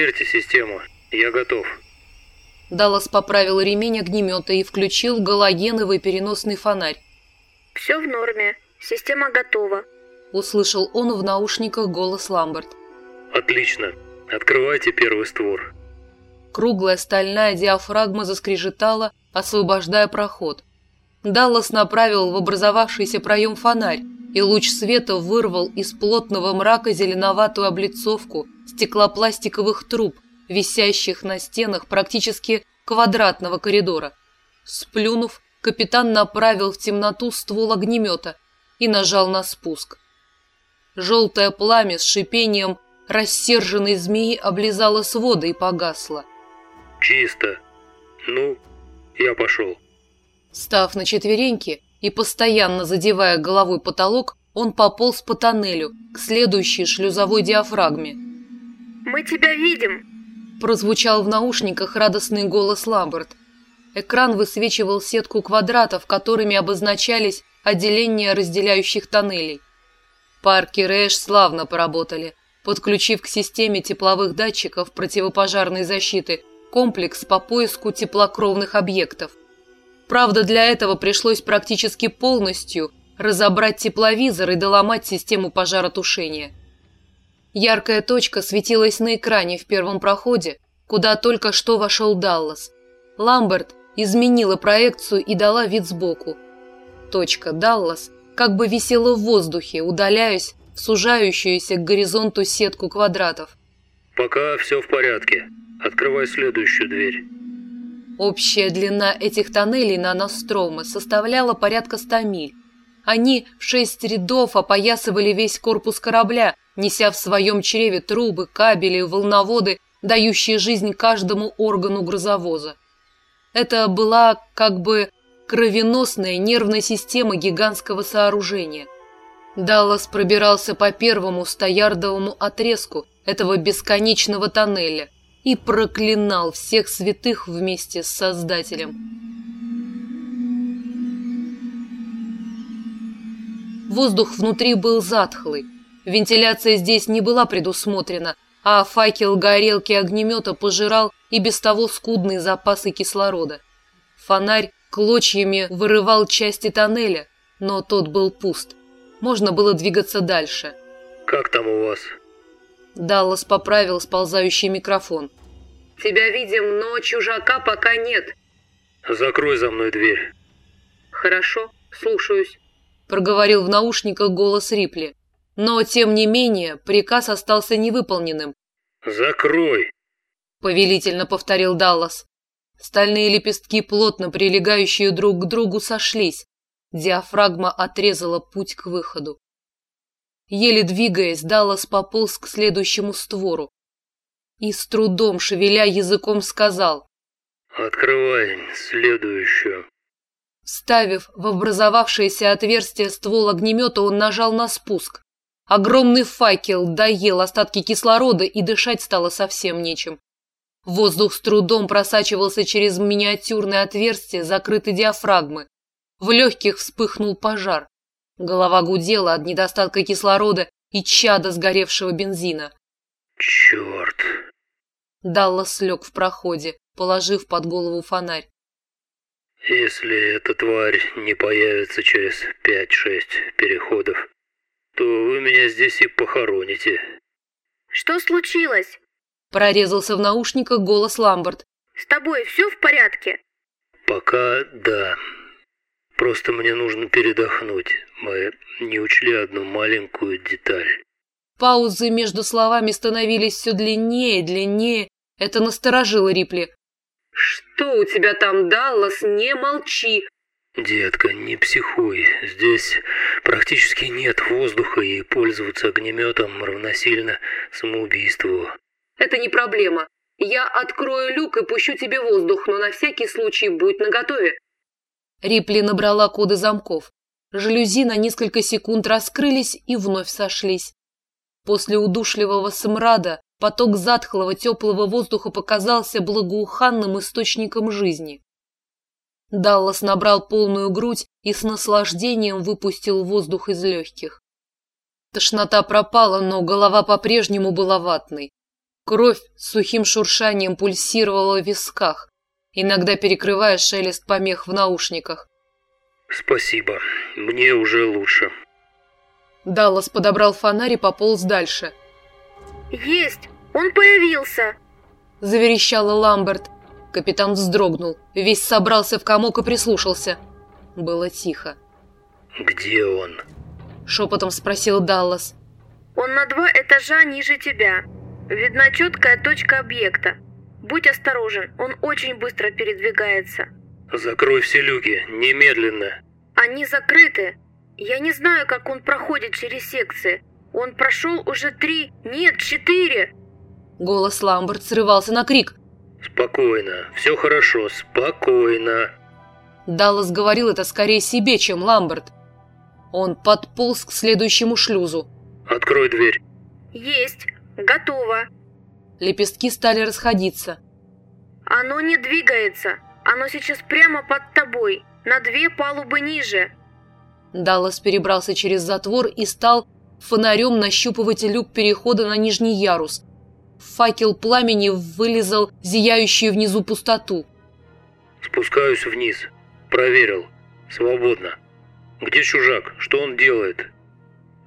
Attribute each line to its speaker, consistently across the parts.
Speaker 1: Проверьте систему. Я готов.
Speaker 2: Даллас поправил ремень огнемета и включил галогеновый переносный фонарь.
Speaker 3: «Все в норме. Система готова», —
Speaker 2: услышал он в наушниках голос Ламберт.
Speaker 1: «Отлично. Открывайте первый створ».
Speaker 2: Круглая стальная диафрагма заскрежетала, освобождая проход. Даллас направил в образовавшийся проем фонарь, и луч света вырвал из плотного мрака зеленоватую облицовку стеклопластиковых труб, висящих на стенах практически квадратного коридора. Сплюнув, капитан направил в темноту ствол огнемета и нажал на спуск. Желтое пламя с шипением рассерженной змеи облизало своды и погасло.
Speaker 1: «Чисто. Ну, я пошел».
Speaker 2: Став на четвереньки и постоянно задевая головой потолок, он пополз по тоннелю к следующей шлюзовой диафрагме.
Speaker 3: «Мы тебя видим!»
Speaker 2: Прозвучал в наушниках радостный голос Ламберт. Экран высвечивал сетку квадратов, которыми обозначались отделения разделяющих тоннелей. Парки Рэш славно поработали, подключив к системе тепловых датчиков противопожарной защиты комплекс по поиску теплокровных объектов. Правда, для этого пришлось практически полностью разобрать тепловизор и доломать систему пожаротушения. Яркая точка светилась на экране в первом проходе, куда только что вошел Даллас. Ламберт изменила проекцию и дала вид сбоку. Точка Даллас как бы висела в воздухе, удаляясь в сужающуюся к горизонту сетку квадратов.
Speaker 1: «Пока все в порядке. Открывай следующую дверь».
Speaker 2: Общая длина этих тоннелей на Нострома составляла порядка ста миль. Они в шесть рядов опоясывали весь корпус корабля, неся в своем чреве трубы, кабели, волноводы, дающие жизнь каждому органу грузовоза. Это была как бы кровеносная нервная система гигантского сооружения. Даллас пробирался по первому стоярдовому отрезку этого бесконечного тоннеля – и проклинал всех святых вместе с Создателем. Воздух внутри был затхлый. Вентиляция здесь не была предусмотрена, а факел горелки огнемета пожирал и без того скудные запасы кислорода. Фонарь клочьями вырывал части тоннеля, но тот был пуст. Можно было двигаться дальше.
Speaker 1: «Как там у вас?»
Speaker 2: Даллас поправил сползающий микрофон. «Тебя видим, но чужака пока нет».
Speaker 1: «Закрой за мной дверь».
Speaker 2: «Хорошо, слушаюсь», — проговорил в наушниках голос Рипли. Но, тем не менее, приказ остался невыполненным.
Speaker 1: «Закрой!»
Speaker 2: — повелительно повторил Даллас. Стальные лепестки, плотно прилегающие друг к другу, сошлись. Диафрагма отрезала путь к выходу. Еле двигаясь, Даллас пополз к следующему створу. И с трудом, шевеля языком, сказал.
Speaker 1: «Открывай следующую».
Speaker 2: Ставив в образовавшееся отверстие ствол огнемета, он нажал на спуск. Огромный факел доел остатки кислорода, и дышать стало совсем нечем. Воздух с трудом просачивался через миниатюрное отверстие закрытой диафрагмы. В легких вспыхнул пожар. Голова гудела от недостатка кислорода и чада сгоревшего бензина.
Speaker 1: «Черт!»
Speaker 2: Даллас лег в проходе, положив под голову фонарь.
Speaker 1: «Если эта тварь не появится через пять-шесть переходов, то вы меня здесь и похороните».
Speaker 3: «Что случилось?»
Speaker 2: Прорезался в наушниках голос Ламберт.
Speaker 3: «С тобой все в порядке?»
Speaker 1: «Пока да. Просто мне нужно передохнуть. Мы не учли одну маленькую деталь.
Speaker 2: Паузы между словами становились все длиннее и длиннее. Это насторожило Рипли. «Что у тебя там, Даллас? Не молчи!»
Speaker 1: «Детка, не психуй. Здесь практически нет воздуха, и пользоваться огнеметом равносильно самоубийству».
Speaker 2: «Это не проблема. Я открою люк и пущу тебе воздух, но на всякий случай будь наготове. Рипли набрала коды замков. Жалюзи на несколько секунд раскрылись и вновь сошлись. После удушливого смрада поток затхлого теплого воздуха показался благоуханным источником жизни. Даллас набрал полную грудь и с наслаждением выпустил воздух из легких. Тошнота пропала, но голова по-прежнему была ватной. Кровь с сухим шуршанием пульсировала в висках, иногда перекрывая шелест помех в наушниках.
Speaker 1: «Спасибо, мне уже лучше».
Speaker 2: Даллас подобрал фонарь и пополз дальше.
Speaker 3: «Есть! Он появился!»
Speaker 2: Заверещала Ламберт. Капитан вздрогнул, весь собрался в комок и прислушался. Было тихо.
Speaker 1: «Где он?»
Speaker 2: Шепотом спросил Даллас.
Speaker 3: «Он на два этажа ниже тебя. Видна четкая точка объекта. Будь осторожен, он очень быстро передвигается».
Speaker 1: «Закрой все люки, немедленно!»
Speaker 3: «Они закрыты. Я не знаю, как он проходит через секции. Он прошел уже три, нет, четыре!»
Speaker 2: Голос Ламберт срывался на крик.
Speaker 1: «Спокойно, все хорошо, спокойно!»
Speaker 2: Даллас говорил это скорее себе, чем Ламберт. Он подполз к следующему шлюзу.
Speaker 1: «Открой дверь!»
Speaker 3: «Есть! Готово!»
Speaker 2: Лепестки стали расходиться.
Speaker 3: «Оно не двигается! Оно сейчас прямо под тобой, на две палубы ниже!»
Speaker 2: Даллас перебрался через затвор и стал фонарем нащупывать люк перехода на нижний ярус. Факел пламени вылезал зияющую внизу пустоту.
Speaker 1: «Спускаюсь вниз. Проверил. Свободно. Где чужак? Что он делает?»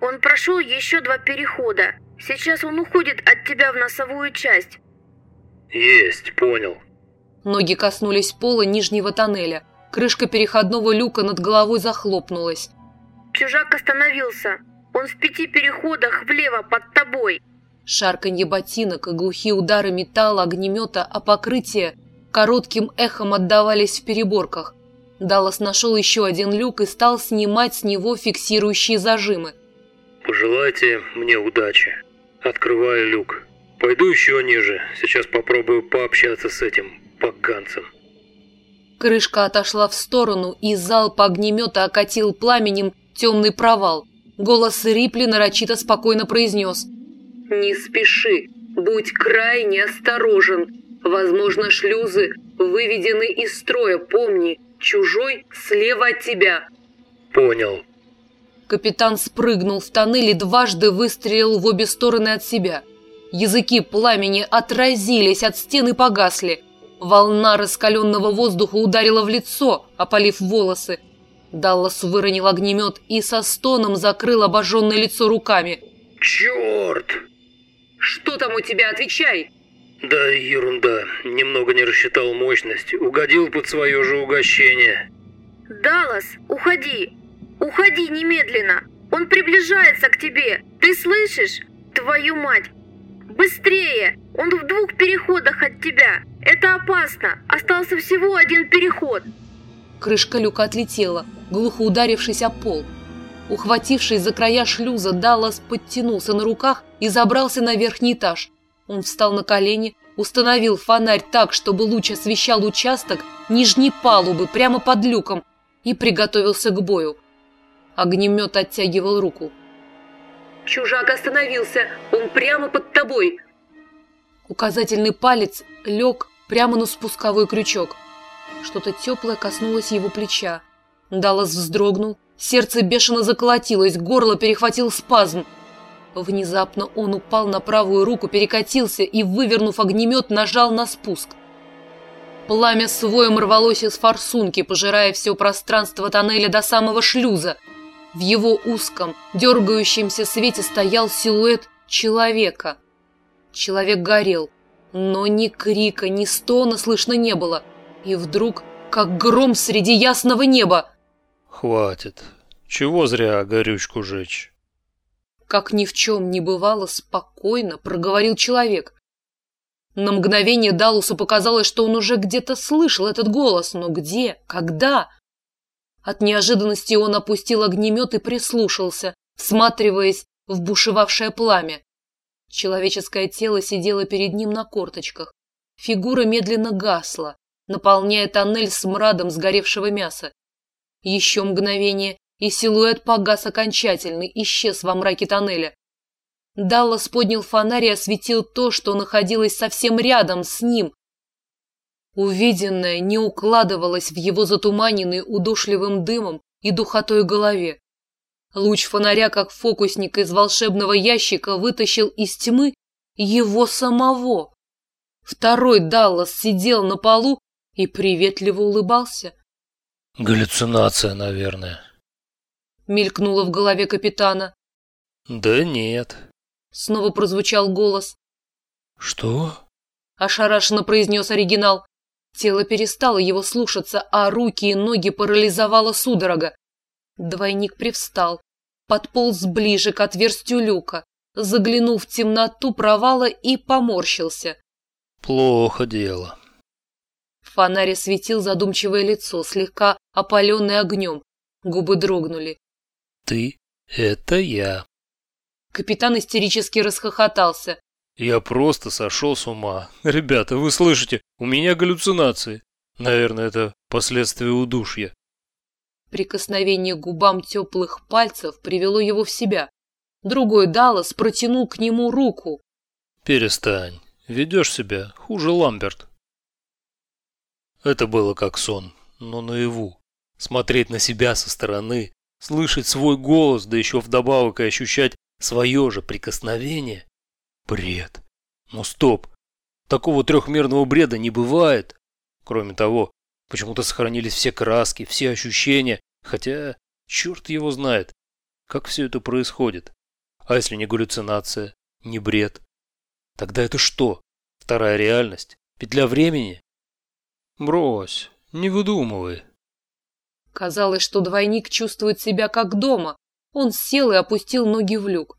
Speaker 3: «Он прошел еще два перехода. Сейчас он уходит от тебя в носовую часть».
Speaker 1: «Есть, понял».
Speaker 2: Ноги коснулись пола нижнего тоннеля. Крышка переходного люка над головой захлопнулась.
Speaker 3: «Чужак остановился. Он в пяти переходах влево под тобой».
Speaker 2: Шарканье ботинок и глухие удары металла, огнемета, а покрытие коротким эхом отдавались в переборках. Даллас нашел еще один люк и стал снимать с него фиксирующие зажимы.
Speaker 1: «Пожелайте мне удачи. Открываю люк. Пойду еще ниже. Сейчас попробую пообщаться с этим поганцем».
Speaker 2: Крышка отошла в сторону, и залп огнемета окатил пламенем темный провал. Голос Рипли нарочито спокойно произнес. «Не спеши, будь крайне осторожен. Возможно, шлюзы выведены из строя, помни, чужой слева от тебя».
Speaker 1: «Понял».
Speaker 2: Капитан спрыгнул в тоннель и дважды выстрелил в обе стороны от себя. Языки пламени отразились от стены и погасли. Волна раскаленного воздуха ударила в лицо, опалив волосы. Даллас выронил огнемет и со стоном закрыл обожженное лицо руками.
Speaker 1: «Черт!»
Speaker 2: «Что там у тебя? Отвечай!»
Speaker 1: «Да ерунда. Немного не рассчитал мощность. Угодил под свое же угощение».
Speaker 3: «Даллас, уходи! Уходи немедленно! Он приближается к тебе! Ты слышишь? Твою мать! Быстрее! Он в двух переходах от тебя! Это опасно! Остался всего один переход!»
Speaker 2: Крышка люка отлетела, глухо ударившись о пол. Ухватившись за края шлюза, Даллас подтянулся на руках и забрался на верхний этаж. Он встал на колени, установил фонарь так, чтобы луч освещал участок нижней палубы прямо под люком и приготовился к бою. Огнемет оттягивал руку. «Чужак остановился! Он прямо под тобой!» Указательный палец лег прямо на спусковой крючок. Что-то теплое коснулось его плеча. Даллас вздрогнул, сердце бешено заколотилось, горло перехватил спазм. Внезапно он упал на правую руку, перекатился и, вывернув огнемет, нажал на спуск. Пламя своем рвалось из форсунки, пожирая все пространство тоннеля до самого шлюза. В его узком, дергающемся свете стоял силуэт человека. Человек горел, но ни крика, ни стона слышно не было. И вдруг, как гром среди ясного неба.
Speaker 4: «Хватит. Чего зря горючку жечь?»
Speaker 2: Как ни в чем не бывало, спокойно проговорил человек. На мгновение Далусу показалось, что он уже где-то слышал этот голос, но где, когда? От неожиданности он опустил огнемет и прислушался, всматриваясь в бушевавшее пламя. Человеческое тело сидело перед ним на корточках. Фигура медленно гасла, наполняя тоннель смрадом сгоревшего мяса. Еще мгновение, и силуэт погас окончательно, исчез во мраке тоннеля. Даллас поднял фонарь и осветил то, что находилось совсем рядом с ним. Увиденное не укладывалось в его затуманенный удушливым дымом и духотой голове. Луч фонаря, как фокусник из волшебного ящика, вытащил из тьмы его самого. Второй Даллас сидел на полу и приветливо улыбался.
Speaker 4: Галлюцинация, наверное.
Speaker 2: Мелькнуло в голове капитана.
Speaker 4: Да нет.
Speaker 2: Снова прозвучал голос.
Speaker 4: Что?
Speaker 2: Ошарашенно произнес оригинал. Тело перестало его слушаться, а руки и ноги парализовало судорога. Двойник привстал, подполз ближе к отверстию люка, заглянул в темноту провала и поморщился.
Speaker 4: Плохо дело.
Speaker 2: В фонаре светил задумчивое лицо, слегка опаленное огнем. Губы дрогнули.
Speaker 4: Ты — это я.
Speaker 2: Капитан истерически расхохотался.
Speaker 4: Я просто сошел с ума. Ребята, вы слышите, у меня галлюцинации. Наверное, это последствия удушья.
Speaker 2: Прикосновение к губам теплых пальцев привело его в себя. Другой Даллас протянул к нему руку.
Speaker 4: Перестань. Ведешь себя хуже Ламберт. Это было как сон, но наяву. Смотреть на себя со стороны, слышать свой голос, да еще вдобавок и ощущать свое же прикосновение. Бред. Ну стоп. Такого трехмерного бреда не бывает. Кроме того, почему-то сохранились все краски, все ощущения, хотя черт его знает, как все это происходит. А если не галлюцинация, не бред? Тогда это что? Вторая реальность? Петля времени? Брось, не выдумывай.
Speaker 2: Казалось, что двойник чувствует себя как дома. Он сел и опустил ноги в люк.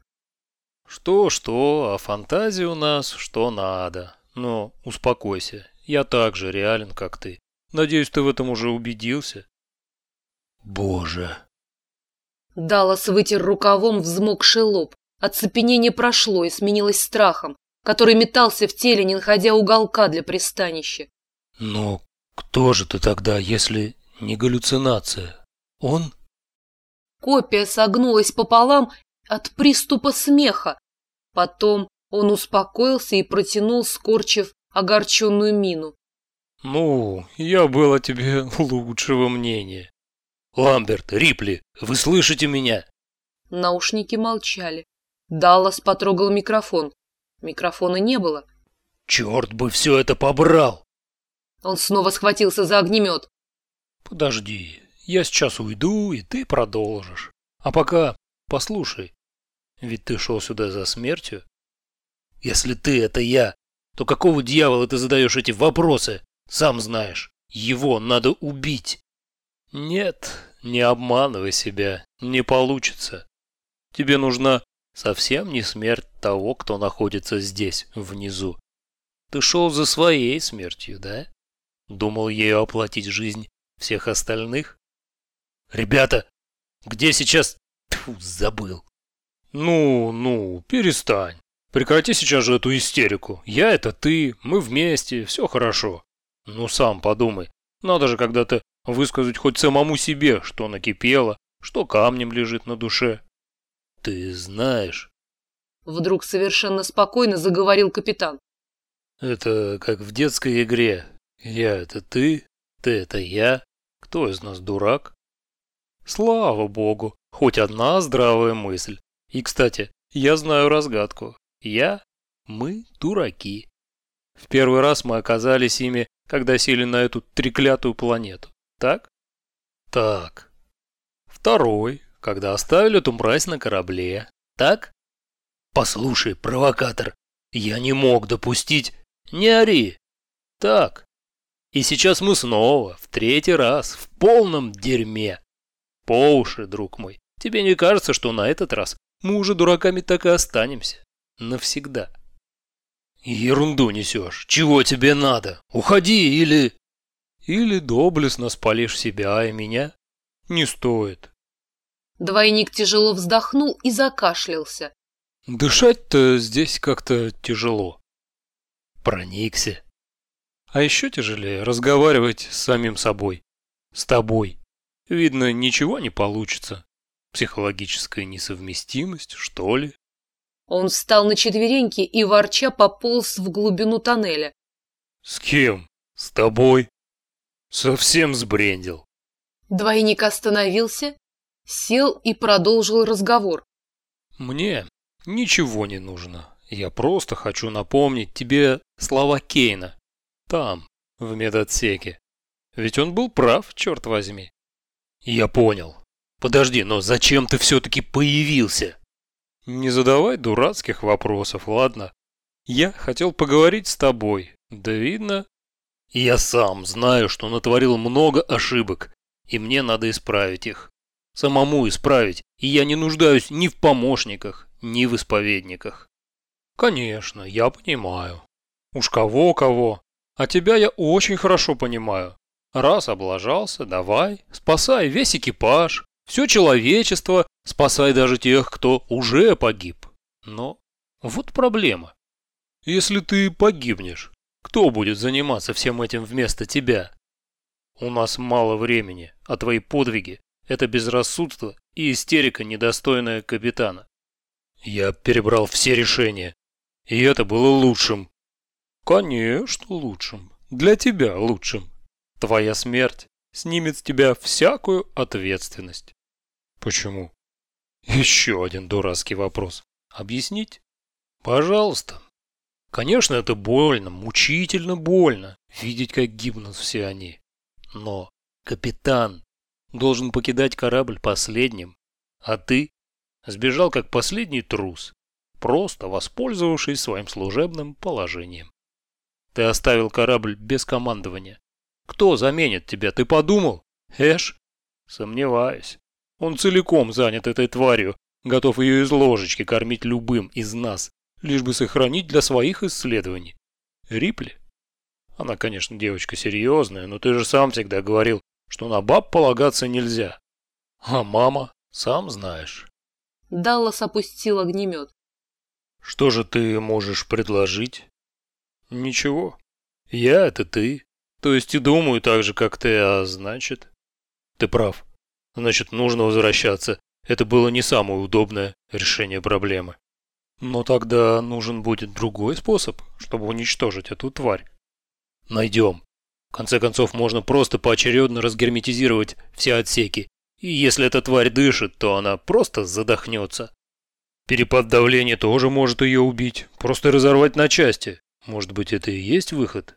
Speaker 4: Что-что, а фантазия у нас что надо. Но успокойся, я так же реален, как ты. Надеюсь, ты в этом уже убедился. Боже.
Speaker 2: Даллас вытер рукавом взмокший лоб. Оцепенение прошло и сменилось страхом, который метался в теле, не находя уголка для пристанища.
Speaker 4: Но кто же ты тогда, если не галлюцинация? Он?
Speaker 2: Копия согнулась пополам от приступа смеха. Потом он успокоился и протянул, скорчив огорченную мину.
Speaker 4: Ну, я был о тебе лучшего мнения. Ламберт, Рипли, вы слышите меня?
Speaker 2: Наушники молчали. Даллас потрогал микрофон. Микрофона не было.
Speaker 4: Черт бы все это побрал!
Speaker 2: Он снова схватился за огнемет.
Speaker 4: Подожди, я сейчас уйду, и ты продолжишь. А пока послушай. Ведь ты шел сюда за смертью. Если ты — это я, то какого дьявола ты задаешь эти вопросы? Сам знаешь, его надо убить. Нет, не обманывай себя, не получится. Тебе нужна совсем не смерть того, кто находится здесь, внизу. Ты шел за своей смертью, да? Думал ею оплатить жизнь всех остальных? Ребята, где сейчас... Тьфу, забыл. Ну, ну, перестань. Прекрати сейчас же эту истерику. Я это ты, мы вместе, все хорошо. Ну сам подумай. Надо же когда-то высказать хоть самому себе, что накипело, что камнем лежит на душе. Ты знаешь.
Speaker 2: Вдруг совершенно спокойно заговорил капитан.
Speaker 4: Это как в детской игре. Я это ты, ты это я. Кто из нас дурак? Слава богу, хоть одна здравая мысль. И, кстати, я знаю разгадку. Я, мы дураки. В первый раз мы оказались ими, когда сели на эту треклятую планету. Так? Так. Второй, когда оставили эту мразь на корабле. Так? Послушай, провокатор, я не мог допустить... Не ори. Так. И сейчас мы снова, в третий раз, в полном дерьме. По уши, друг мой. Тебе не кажется, что на этот раз мы уже дураками так и останемся? Навсегда. Ерунду несешь. Чего тебе надо? Уходи или... Или доблестно спалишь себя и меня? Не стоит.
Speaker 2: Двойник тяжело вздохнул и закашлялся.
Speaker 4: Дышать-то здесь как-то тяжело. Проникся. А еще тяжелее разговаривать с самим собой. С тобой. Видно, ничего не получится. Психологическая несовместимость, что ли?
Speaker 2: Он встал на четвереньки и ворча пополз в глубину тоннеля.
Speaker 4: С кем? С тобой? Совсем сбрендил.
Speaker 2: Двойник остановился, сел и продолжил разговор.
Speaker 4: Мне ничего не нужно. Я просто хочу напомнить тебе слова Кейна. Там, в медотсеке. Ведь он был прав, черт возьми. Я понял. Подожди, но зачем ты все-таки появился? Не задавай дурацких вопросов, ладно? Я хотел поговорить с тобой. Да видно. Я сам знаю, что натворил много ошибок, и мне надо исправить их. Самому исправить, и я не нуждаюсь ни в помощниках, ни в исповедниках. Конечно, я понимаю. Уж кого-кого. А тебя я очень хорошо понимаю. Раз облажался, давай, спасай весь экипаж, все человечество, спасай даже тех, кто уже погиб. Но вот проблема. Если ты погибнешь, кто будет заниматься всем этим вместо тебя? У нас мало времени, а твои подвиги – это безрассудство и истерика, недостойная капитана. Я перебрал все решения, и это было лучшим. Конечно, лучшим. Для тебя лучшим. Твоя смерть снимет с тебя всякую ответственность. Почему? Еще один дурацкий вопрос. Объяснить? Пожалуйста. Конечно, это больно, мучительно больно, видеть, как гибнут все они. Но капитан должен покидать корабль последним, а ты сбежал как последний трус, просто воспользовавшись своим служебным положением. Ты оставил корабль без командования. Кто заменит тебя, ты подумал? Эш? Сомневаюсь. Он целиком занят этой тварью, готов ее из ложечки кормить любым из нас, лишь бы сохранить для своих исследований. Рипли? Она, конечно, девочка серьезная, но ты же сам всегда говорил, что на баб полагаться нельзя. А мама, сам знаешь.
Speaker 2: Даллас опустил огнемет.
Speaker 4: Что же ты можешь предложить? Ничего. Я — это ты. То есть и думаю так же, как ты, а значит... Ты прав. Значит, нужно возвращаться. Это было не самое удобное решение проблемы. Но тогда нужен будет другой способ, чтобы уничтожить эту тварь. Найдем. В конце концов, можно просто поочередно разгерметизировать все отсеки. И если эта тварь дышит, то она просто задохнется. Перепад давления тоже может ее убить. Просто разорвать на части. Может быть, это и есть выход?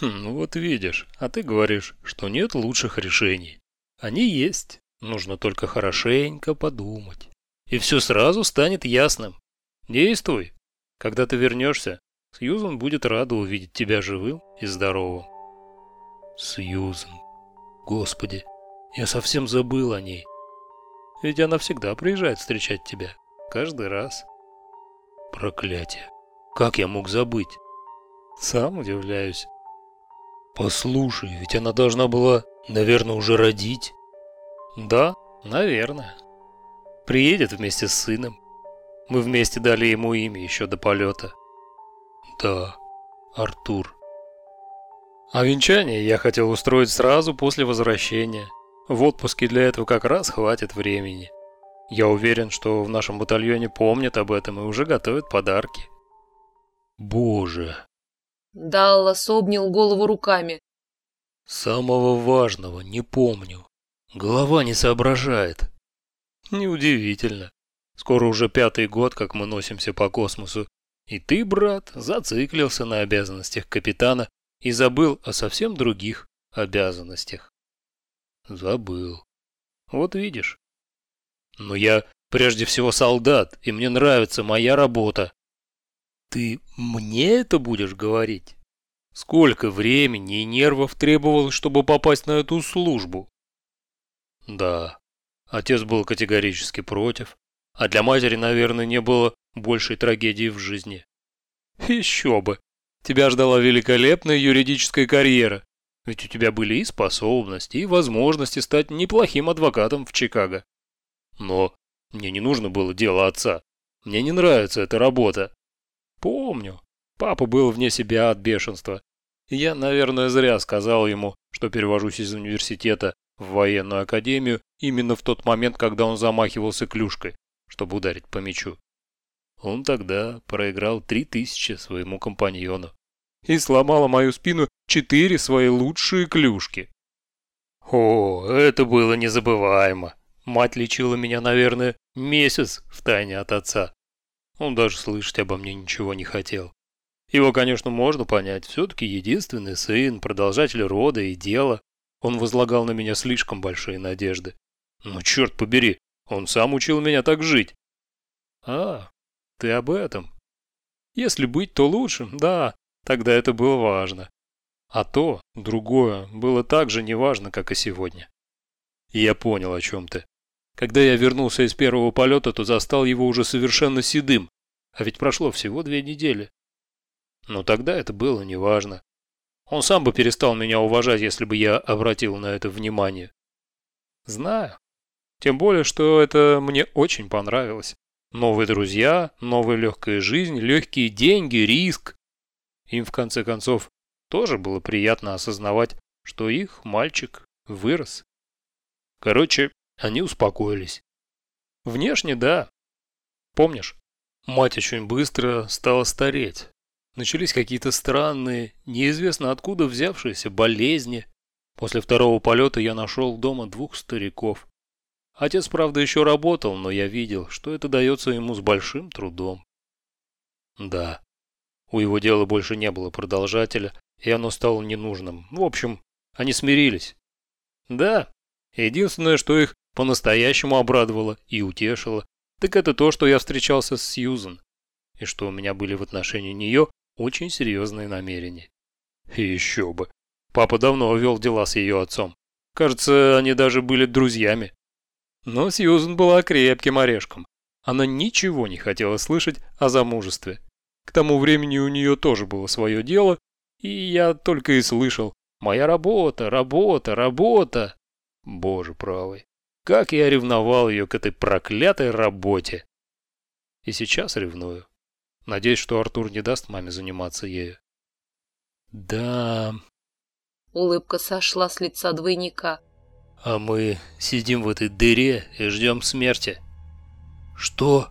Speaker 4: Хм, ну вот видишь, а ты говоришь, что нет лучших решений. Они есть. Нужно только хорошенько подумать. И все сразу станет ясным. Действуй. Когда ты вернешься, Сьюзан будет рада увидеть тебя живым и здоровым. Сьюзан. Господи, я совсем забыл о ней. Ведь она всегда приезжает встречать тебя. Каждый раз. Проклятие. Как я мог забыть? Сам удивляюсь. Послушай, ведь она должна была, наверное, уже родить. Да, наверное. Приедет вместе с сыном. Мы вместе дали ему имя еще до полета. Да, Артур. А венчание я хотел устроить сразу после возвращения. В отпуске для этого как раз хватит времени. Я уверен, что в нашем батальоне помнят об этом и уже готовят подарки. Боже.
Speaker 2: Даллас обнял голову руками.
Speaker 4: Самого важного не помню. Голова не соображает. Неудивительно. Скоро уже пятый год, как мы носимся по космосу. И ты, брат, зациклился на обязанностях капитана и забыл о совсем других обязанностях. Забыл. Вот видишь. Но я прежде всего солдат, и мне нравится моя работа. Ты мне это будешь говорить? Сколько времени и нервов требовалось, чтобы попасть на эту службу? Да, отец был категорически против, а для матери, наверное, не было большей трагедии в жизни. Еще бы! Тебя ждала великолепная юридическая карьера, ведь у тебя были и способности, и возможности стать неплохим адвокатом в Чикаго. Но мне не нужно было дело отца. Мне не нравится эта работа. Помню. Папа был вне себя от бешенства. Я, наверное, зря сказал ему, что перевожусь из университета в военную академию именно в тот момент, когда он замахивался клюшкой, чтобы ударить по мячу. Он тогда проиграл три тысячи своему компаньону и сломала мою спину четыре свои лучшие клюшки. О, это было незабываемо. Мать лечила меня, наверное, месяц в тайне от отца. Он даже слышать обо мне ничего не хотел. Его, конечно, можно понять. Все-таки единственный сын, продолжатель рода и дела. Он возлагал на меня слишком большие надежды. Но черт побери, он сам учил меня так жить. А, ты об этом. Если быть, то лучше, да, тогда это было важно. А то, другое, было так же неважно, как и сегодня. я понял, о чем ты. Когда я вернулся из первого полета, то застал его уже совершенно седым, а ведь прошло всего две недели. Но тогда это было неважно. Он сам бы перестал меня уважать, если бы я обратил на это внимание. Знаю. Тем более, что это мне очень понравилось. Новые друзья, новая легкая жизнь, легкие деньги, риск. Им, в конце концов, тоже было приятно осознавать, что их мальчик вырос. Короче, они успокоились. Внешне, да. Помнишь, мать очень быстро стала стареть. Начались какие-то странные, неизвестно откуда взявшиеся болезни. После второго полета я нашел дома двух стариков. Отец, правда, еще работал, но я видел, что это дается ему с большим трудом. Да, у его дела больше не было продолжателя, и оно стало ненужным. В общем, они смирились. Да, единственное, что их по-настоящему обрадовало и утешило, так это то, что я встречался с Сьюзен, и что у меня были в отношении нее очень серьезные намерения. И еще бы. Папа давно вел дела с ее отцом. Кажется, они даже были друзьями. Но Сьюзен была крепким орешком. Она ничего не хотела слышать о замужестве. К тому времени у нее тоже было свое дело, и я только и слышал «Моя работа, работа, работа!» Боже правый, как я ревновал ее к этой проклятой работе! И сейчас ревную. Надеюсь, что Артур не даст маме заниматься ею. Да...
Speaker 2: Улыбка сошла с лица двойника.
Speaker 1: А мы сидим в этой дыре и ждем смерти. Что?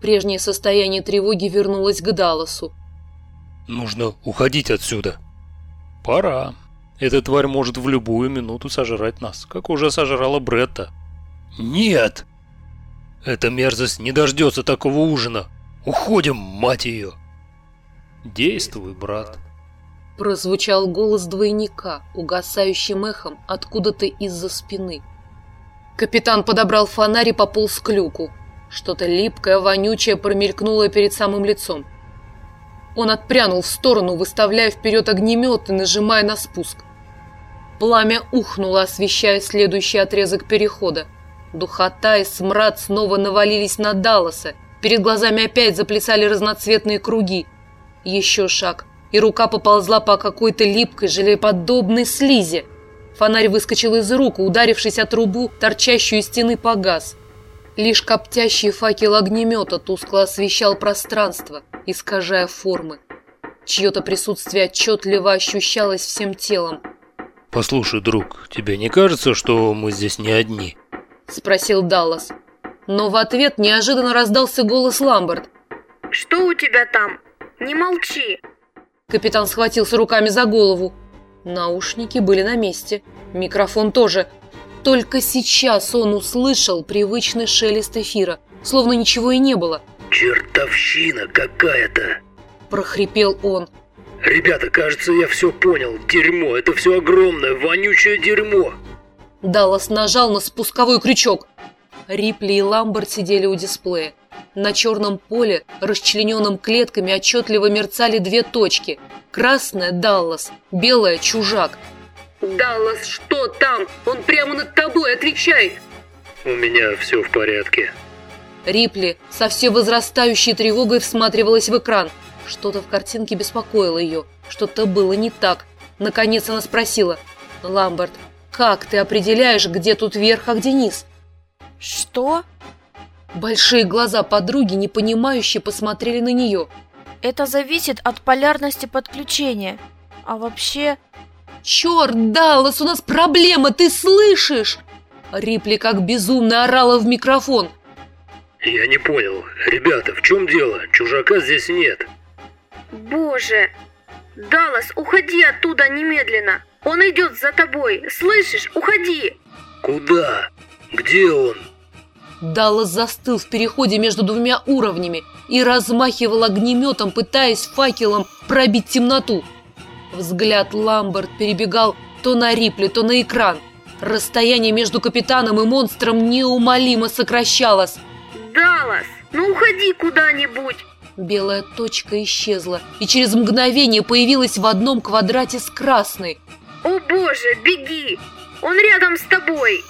Speaker 2: Прежнее состояние тревоги вернулось к Далласу.
Speaker 1: Нужно уходить отсюда.
Speaker 4: Пора. Эта тварь может в любую минуту сожрать нас, как уже сожрала Бретта.
Speaker 1: Нет! Эта мерзость не дождется такого ужина. Уходим, мать ее!
Speaker 4: Действуй, брат.
Speaker 2: Прозвучал голос двойника, угасающим эхом откуда-то из-за спины. Капитан подобрал фонарь и пополз к люку. Что-то липкое, вонючее промелькнуло перед самым лицом. Он отпрянул в сторону, выставляя вперед огнемет и нажимая на спуск. Пламя ухнуло, освещая следующий отрезок перехода. Духота и смрад снова навалились на Далласа. Перед глазами опять заплясали разноцветные круги. Еще шаг и рука поползла по какой-то липкой, желеподобной слизи. Фонарь выскочил из рук, ударившись о трубу, торчащую из стены погас. Лишь коптящий факел огнемета тускло освещал пространство, искажая формы. Чье-то присутствие отчетливо ощущалось всем телом.
Speaker 1: «Послушай, друг, тебе не кажется, что мы здесь не одни?»
Speaker 2: Спросил Даллас. Но в ответ неожиданно раздался голос Ламберт.
Speaker 3: «Что у тебя там? Не молчи!»
Speaker 2: Капитан схватился руками за голову. Наушники были на месте. Микрофон тоже. Только сейчас он услышал привычный шелест эфира, словно ничего и не было.
Speaker 1: «Чертовщина какая-то!»
Speaker 2: – прохрипел он.
Speaker 1: «Ребята, кажется, я все понял. Дерьмо, это все огромное, вонючее дерьмо!»
Speaker 2: Даллас нажал на спусковой крючок. Рипли и Ламберт сидели у дисплея. На черном поле, расчлененном клетками, отчетливо мерцали две точки. Красная – Даллас, белая – Чужак.
Speaker 3: «Даллас, что там? Он прямо над тобой, отвечай!»
Speaker 1: «У меня все в порядке».
Speaker 2: Рипли со все возрастающей тревогой всматривалась в экран. Что-то в картинке беспокоило ее, что-то было не так. Наконец она спросила. «Ламберт, как ты определяешь, где тут верх, а где низ?»
Speaker 5: «Что?»
Speaker 2: Большие глаза подруги, непонимающе, посмотрели на нее.
Speaker 5: Это зависит от полярности подключения. А вообще...
Speaker 2: Черт, Даллас, у нас проблема, ты слышишь? Рипли как безумно орала в микрофон.
Speaker 1: Я не понял. Ребята, в чем дело? Чужака здесь нет.
Speaker 3: Боже! Даллас, уходи оттуда немедленно. Он идет за тобой. Слышишь? Уходи.
Speaker 1: Куда? Где он?
Speaker 2: Даллас застыл в переходе между двумя уровнями и размахивал огнеметом, пытаясь факелом пробить темноту. Взгляд Ламберт перебегал то на Рипли, то на экран. Расстояние между капитаном и монстром неумолимо сокращалось.
Speaker 3: Даллас, ну уходи куда-нибудь.
Speaker 2: Белая точка исчезла и через мгновение появилась в одном квадрате с красной.
Speaker 3: О боже, беги! Он рядом с тобой!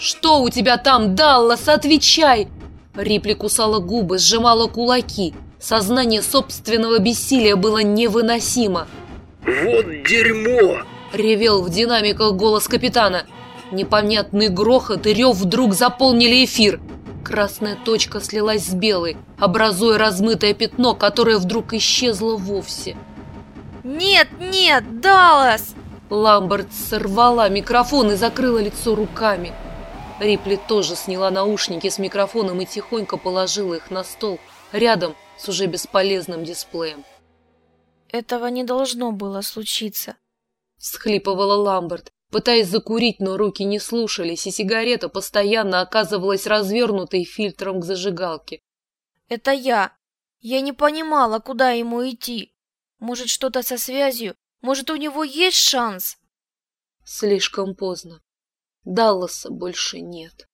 Speaker 2: Что у тебя там, Даллас, отвечай! Рипли кусала губы, сжимала кулаки. Сознание собственного бессилия было невыносимо.
Speaker 1: «Вот дерьмо!»
Speaker 2: — ревел в динамиках голос капитана. Непонятный грохот и рев вдруг заполнили эфир. Красная точка слилась с белой, образуя размытое пятно, которое вдруг исчезло вовсе.
Speaker 5: «Нет, нет, Даллас!»
Speaker 2: Ламберт сорвала микрофон и закрыла лицо руками. Рипли тоже сняла наушники с микрофоном и тихонько положила их на стол, рядом с уже бесполезным дисплеем.
Speaker 5: «Этого не должно было случиться», —
Speaker 2: всхлипывала Ламберт, пытаясь закурить, но руки не слушались, и сигарета постоянно оказывалась развернутой фильтром к зажигалке.
Speaker 5: «Это я. Я не понимала, куда ему идти. Может, что-то со связью? Может, у него есть шанс?»
Speaker 2: Слишком поздно. Далласа больше нет.